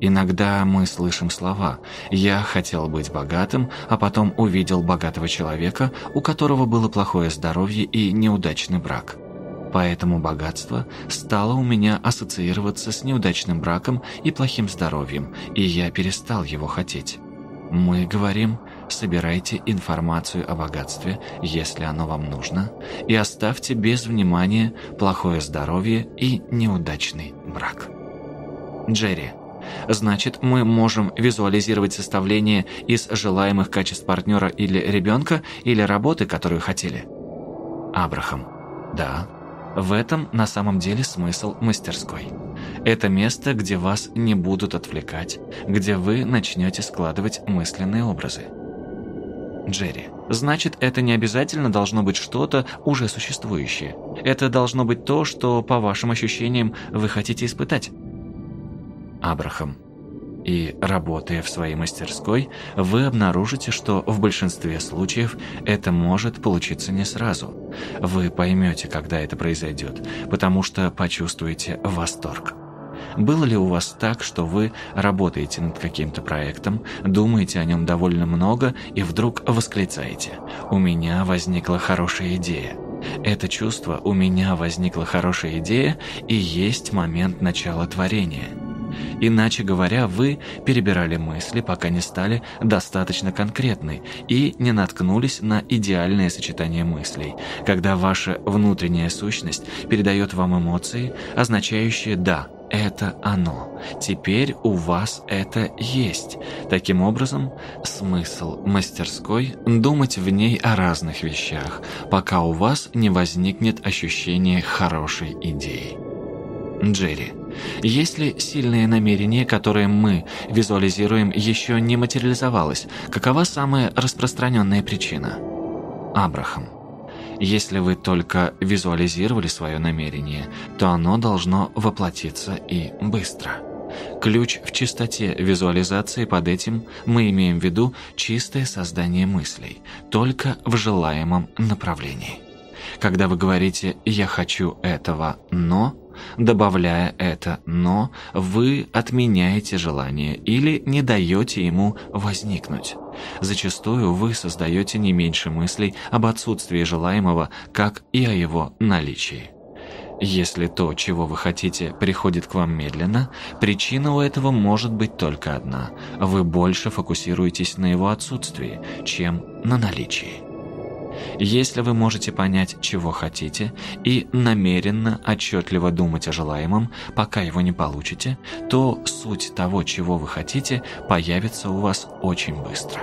Иногда мы слышим слова «я хотел быть богатым», а потом увидел богатого человека, у которого было плохое здоровье и неудачный брак. Поэтому богатство стало у меня ассоциироваться с неудачным браком и плохим здоровьем, и я перестал его хотеть. Мы говорим собирайте информацию о богатстве, если оно вам нужно, и оставьте без внимания плохое здоровье и неудачный брак. Джерри. Значит, мы можем визуализировать составление из желаемых качеств партнера или ребенка, или работы, которую хотели? Абрахам. Да. В этом на самом деле смысл мастерской. Это место, где вас не будут отвлекать, где вы начнете складывать мысленные образы. Джерри. Значит, это не обязательно должно быть что-то уже существующее. Это должно быть то, что, по вашим ощущениям, вы хотите испытать. Абрахам. И работая в своей мастерской, вы обнаружите, что в большинстве случаев это может получиться не сразу. Вы поймете, когда это произойдет, потому что почувствуете восторг. Было ли у вас так, что вы работаете над каким-то проектом, думаете о нем довольно много и вдруг восклицаете «У меня возникла хорошая идея». Это чувство «у меня возникла хорошая идея» и есть момент начала творения. Иначе говоря, вы перебирали мысли, пока не стали достаточно конкретны и не наткнулись на идеальное сочетание мыслей, когда ваша внутренняя сущность передает вам эмоции, означающие «да», это оно. Теперь у вас это есть. Таким образом, смысл мастерской – думать в ней о разных вещах, пока у вас не возникнет ощущение хорошей идеи. Джерри. Если сильное намерение, которое мы визуализируем, еще не материализовалось, какова самая распространенная причина? Абрахам. Если вы только визуализировали свое намерение, то оно должно воплотиться и быстро. Ключ в чистоте визуализации под этим мы имеем в виду чистое создание мыслей, только в желаемом направлении. Когда вы говорите «я хочу этого, но…», добавляя это «но», вы отменяете желание или не даете ему возникнуть. Зачастую вы создаете не меньше мыслей об отсутствии желаемого, как и о его наличии. Если то, чего вы хотите, приходит к вам медленно, причина у этого может быть только одна. Вы больше фокусируетесь на его отсутствии, чем на наличии. Если вы можете понять, чего хотите, и намеренно, отчетливо думать о желаемом, пока его не получите, то суть того, чего вы хотите, появится у вас очень быстро.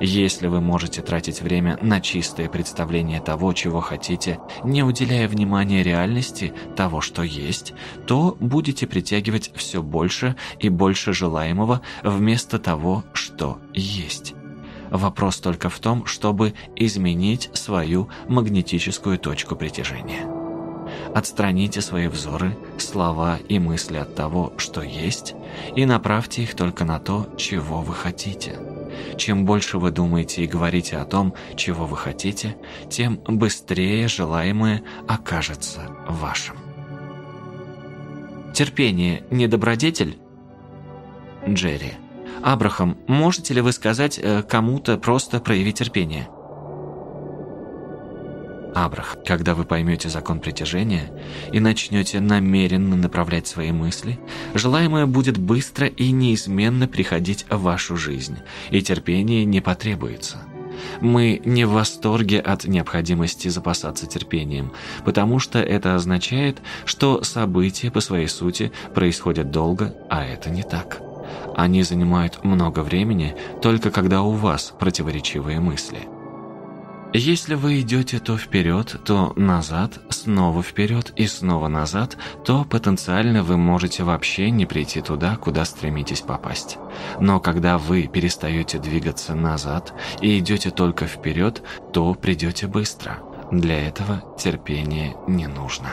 Если вы можете тратить время на чистое представление того, чего хотите, не уделяя внимания реальности того, что есть, то будете притягивать все больше и больше желаемого вместо того, что есть. Вопрос только в том, чтобы изменить свою магнетическую точку притяжения. Отстраните свои взоры, слова и мысли от того, что есть, и направьте их только на то, чего вы хотите. Чем больше вы думаете и говорите о том, чего вы хотите, тем быстрее желаемое окажется вашим. Терпение – не добродетель? Джерри. Абрахам, можете ли вы сказать э, кому-то просто проявить терпение? Абрах, когда вы поймете закон притяжения и начнете намеренно направлять свои мысли, желаемое будет быстро и неизменно приходить в вашу жизнь, и терпение не потребуется. Мы не в восторге от необходимости запасаться терпением, потому что это означает, что события по своей сути происходят долго, а это не так. Они занимают много времени только когда у вас противоречивые мысли. Если вы идете то вперед, то назад, снова вперед и снова назад, то потенциально вы можете вообще не прийти туда, куда стремитесь попасть. Но когда вы перестаете двигаться назад и идете только вперед, то придете быстро. Для этого терпение не нужно.